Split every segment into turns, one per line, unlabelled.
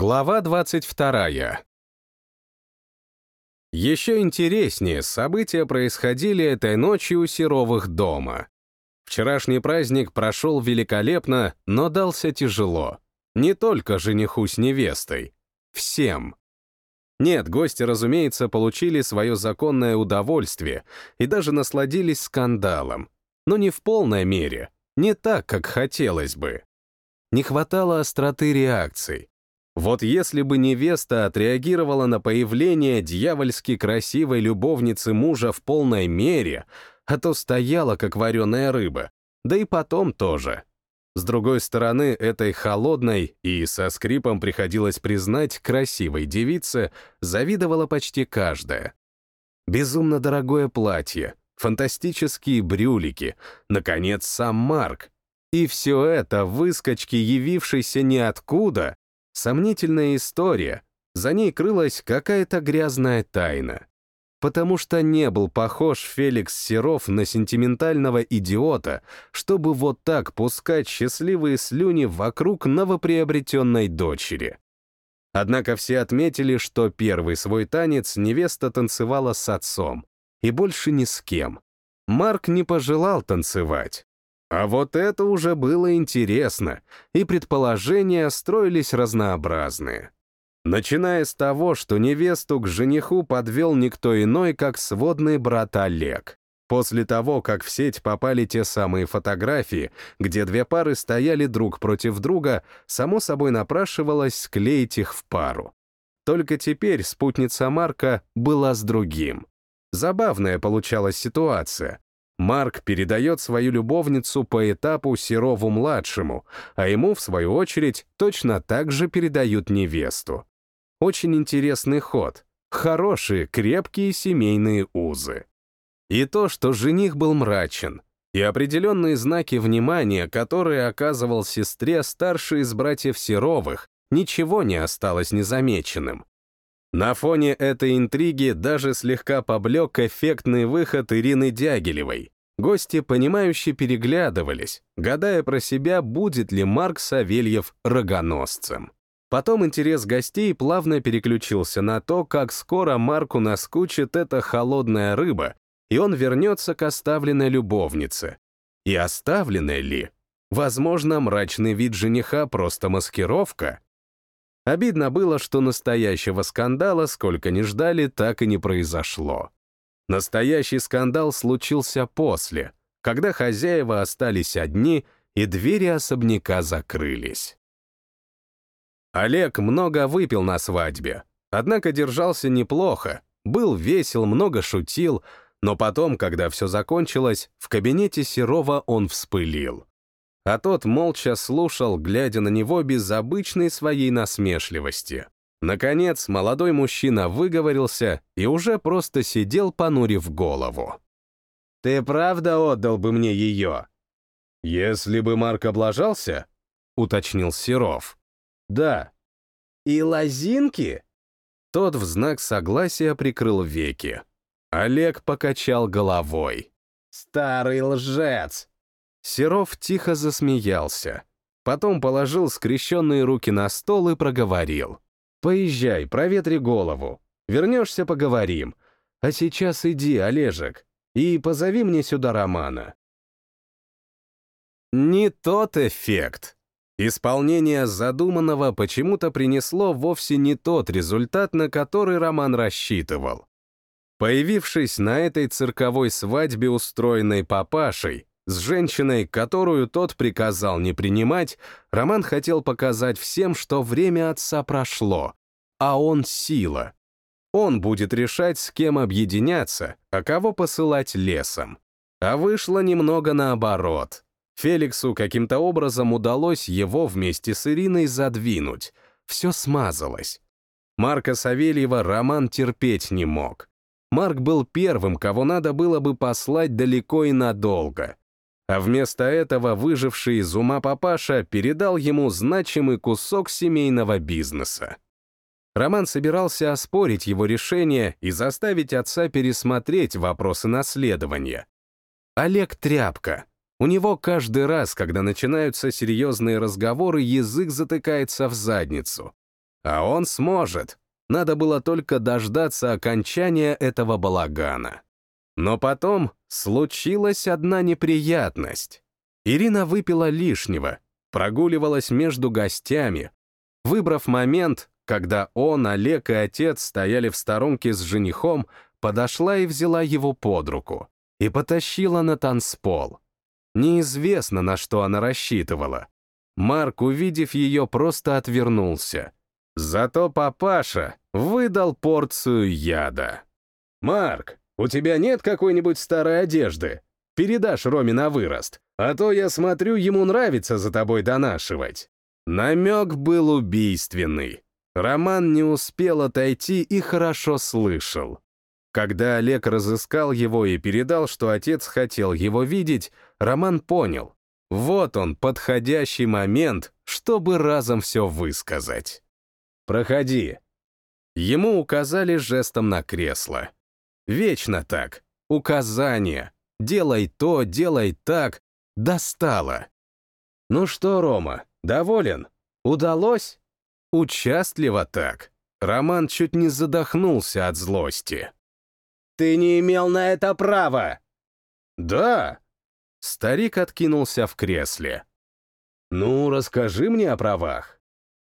Глава 22. Еще интереснее события происходили этой ночью у Серовых дома. Вчерашний праздник прошел великолепно, но дался тяжело. Не только жениху с невестой. Всем. Нет, гости, разумеется, получили свое законное удовольствие и даже насладились скандалом. Но не в полной мере, не так, как хотелось бы. Не хватало остроты реакций. Вот если бы невеста отреагировала на появление дьявольски красивой любовницы мужа в полной мере, а то стояла, как вареная рыба, да и потом тоже. С другой стороны, этой холодной и со скрипом приходилось признать красивой девице завидовала почти каждая. Безумно дорогое платье, фантастические брюлики, наконец, сам Марк. И все это выскочки, явившейся ниоткуда, Сомнительная история, за ней крылась какая-то грязная тайна. Потому что не был похож Феликс Серов на сентиментального идиота, чтобы вот так пускать счастливые слюни вокруг новоприобретенной дочери. Однако все отметили, что первый свой танец невеста танцевала с отцом, и больше ни с кем. Марк не пожелал танцевать. А вот это уже было интересно, и предположения строились разнообразные. Начиная с того, что невесту к жениху подвел никто иной, как сводный брат Олег. После того, как в сеть попали те самые фотографии, где две пары стояли друг против друга, само собой напрашивалось склеить их в пару. Только теперь спутница Марка была с другим. Забавная получалась ситуация. Марк передает свою любовницу по этапу Серову-младшему, а ему, в свою очередь, точно так же передают невесту. Очень интересный ход. Хорошие, крепкие семейные узы. И то, что жених был мрачен, и определенные знаки внимания, которые оказывал сестре старший из братьев Серовых, ничего не осталось незамеченным. На фоне этой интриги даже слегка поблек эффектный выход Ирины Дягилевой. Гости, понимающе переглядывались, гадая про себя, будет ли Марк Савельев рогоносцем. Потом интерес гостей плавно переключился на то, как скоро Марку наскучит эта холодная рыба, и он вернется к оставленной любовнице. И оставленной ли? Возможно, мрачный вид жениха просто маскировка? Обидно было, что настоящего скандала, сколько ни ждали, так и не произошло. Настоящий скандал случился после, когда хозяева остались одни и двери особняка закрылись. Олег много выпил на свадьбе, однако держался неплохо, был весел, много шутил, но потом, когда все закончилось, в кабинете Серова он вспылил а тот молча слушал, глядя на него без обычной своей насмешливости. Наконец, молодой мужчина выговорился и уже просто сидел, понурив голову. «Ты правда отдал бы мне ее?» «Если бы Марк облажался?» — уточнил Серов. «Да». «И лозинки?» Тот в знак согласия прикрыл веки. Олег покачал головой. «Старый лжец! Серов тихо засмеялся. Потом положил скрещенные руки на стол и проговорил. «Поезжай, проветри голову. Вернешься, поговорим. А сейчас иди, Олежек, и позови мне сюда Романа». Не тот эффект. Исполнение задуманного почему-то принесло вовсе не тот результат, на который Роман рассчитывал. Появившись на этой цирковой свадьбе, устроенной папашей, с женщиной, которую тот приказал не принимать, Роман хотел показать всем, что время отца прошло, а он сила. Он будет решать, с кем объединяться, а кого посылать лесом. А вышло немного наоборот. Феликсу каким-то образом удалось его вместе с Ириной задвинуть. Все смазалось. Марка Савельева Роман терпеть не мог. Марк был первым, кого надо было бы послать далеко и надолго а вместо этого выживший из ума папаша передал ему значимый кусок семейного бизнеса. Роман собирался оспорить его решение и заставить отца пересмотреть вопросы наследования. Олег тряпка. У него каждый раз, когда начинаются серьезные разговоры, язык затыкается в задницу. А он сможет. Надо было только дождаться окончания этого балагана. Но потом случилась одна неприятность. Ирина выпила лишнего, прогуливалась между гостями. Выбрав момент, когда он, Олег и отец стояли в сторонке с женихом, подошла и взяла его под руку и потащила на танцпол. Неизвестно, на что она рассчитывала. Марк, увидев ее, просто отвернулся. Зато папаша выдал порцию яда. «Марк, у тебя нет какой-нибудь старой одежды? Передашь Роме на вырост, а то, я смотрю, ему нравится за тобой донашивать». Намек был убийственный. Роман не успел отойти и хорошо слышал. Когда Олег разыскал его и передал, что отец хотел его видеть, Роман понял. Вот он, подходящий момент, чтобы разом все высказать. «Проходи». Ему указали жестом на кресло. Вечно так. Указания. Делай то, делай так. Достало. Ну что, Рома, доволен? Удалось? Участливо так. Роман чуть не задохнулся от злости.
Ты не имел на это права!»
«Да!» Старик откинулся в кресле. «Ну, расскажи мне о правах».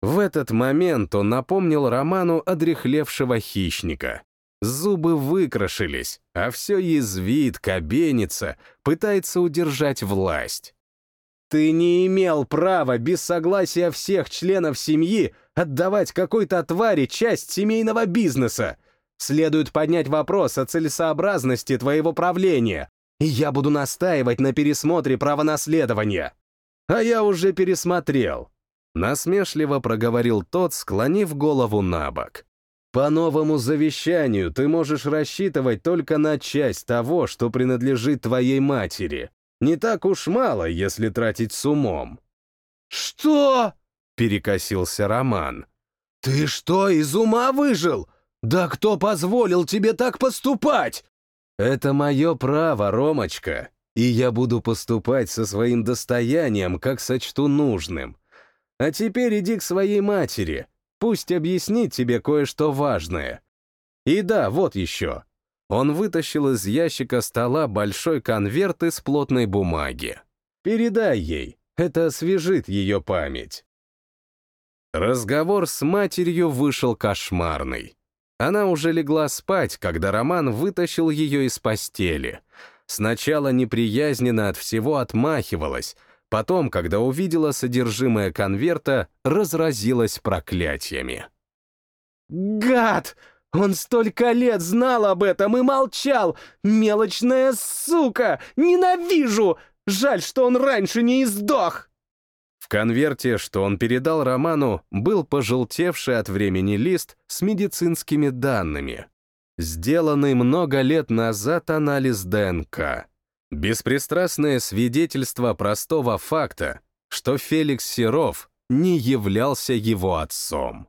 В этот момент он напомнил Роману одрехлевшего хищника. Зубы выкрашились, а все язвит, кабенится, пытается удержать власть.
«Ты не имел права без согласия всех членов семьи отдавать какой-то твари часть семейного бизнеса следует поднять вопрос о целесообразности твоего правления, и я буду настаивать на пересмотре правонаследования. А я уже пересмотрел. Насмешливо проговорил тот, склонив голову на бок. По новому завещанию ты можешь рассчитывать только на часть того, что принадлежит твоей матери. Не так уж мало, если тратить с умом. «Что?»
— перекосился Роман.
«Ты что, из ума выжил? «Да кто позволил тебе так поступать?»
«Это мое право, Ромочка, и я буду поступать со своим достоянием, как сочту нужным. А теперь иди к своей матери, пусть объяснит тебе кое-что важное. И да, вот еще». Он вытащил из ящика стола большой конверт из плотной бумаги. «Передай ей, это освежит ее память». Разговор с матерью вышел кошмарный. Она уже легла спать, когда Роман вытащил ее из постели. Сначала неприязненно от всего отмахивалась, потом, когда увидела содержимое конверта, разразилась проклятиями.
«Гад! Он столько лет знал об этом и молчал! Мелочная сука! Ненавижу! Жаль, что он раньше не издох!»
В конверте, что он передал Роману, был пожелтевший от времени лист с медицинскими данными. Сделанный много лет назад анализ ДНК. Беспристрастное свидетельство простого факта, что Феликс Серов не являлся его отцом.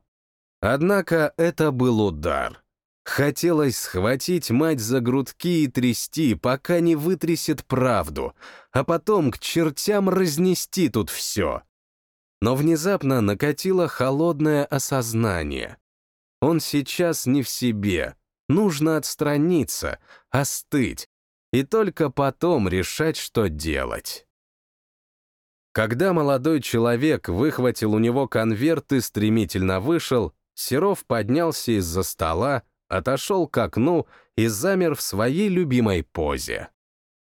Однако это был удар. Хотелось схватить мать за грудки и трясти, пока не вытрясет правду, а потом к чертям разнести тут все. Но внезапно накатило холодное осознание. Он сейчас не в себе, нужно отстраниться, остыть, и только потом решать, что делать. Когда молодой человек выхватил у него конверт и стремительно вышел, Серов поднялся из-за стола, отошел к окну и замер в своей любимой позе.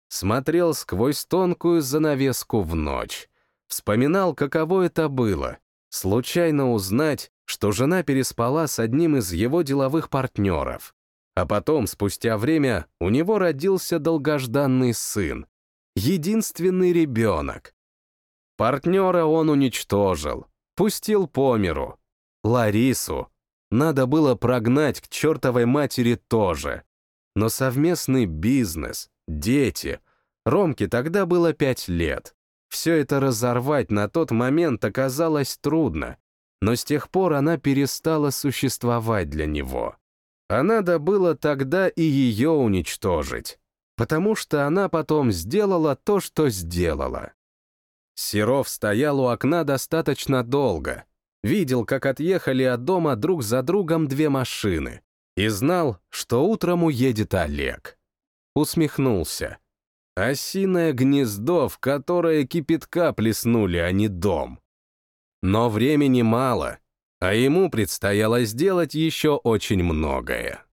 Смотрел сквозь тонкую занавеску в ночь. Вспоминал, каково это было — случайно узнать, что жена переспала с одним из его деловых партнеров. А потом, спустя время, у него родился долгожданный сын, единственный ребенок. Партнера он уничтожил, пустил по миру. Ларису, надо было прогнать к чертовой матери тоже. Но совместный бизнес, дети. Ромке тогда было пять лет. Все это разорвать на тот момент оказалось трудно, но с тех пор она перестала существовать для него. А надо было тогда и ее уничтожить, потому что она потом сделала то, что сделала. Серов стоял у окна достаточно долго, видел, как отъехали от дома друг за другом две машины, и знал, что утром уедет Олег. Усмехнулся. Осиное гнездо, в которое кипятка плеснули, а не дом. Но времени мало, а ему предстояло сделать еще очень многое.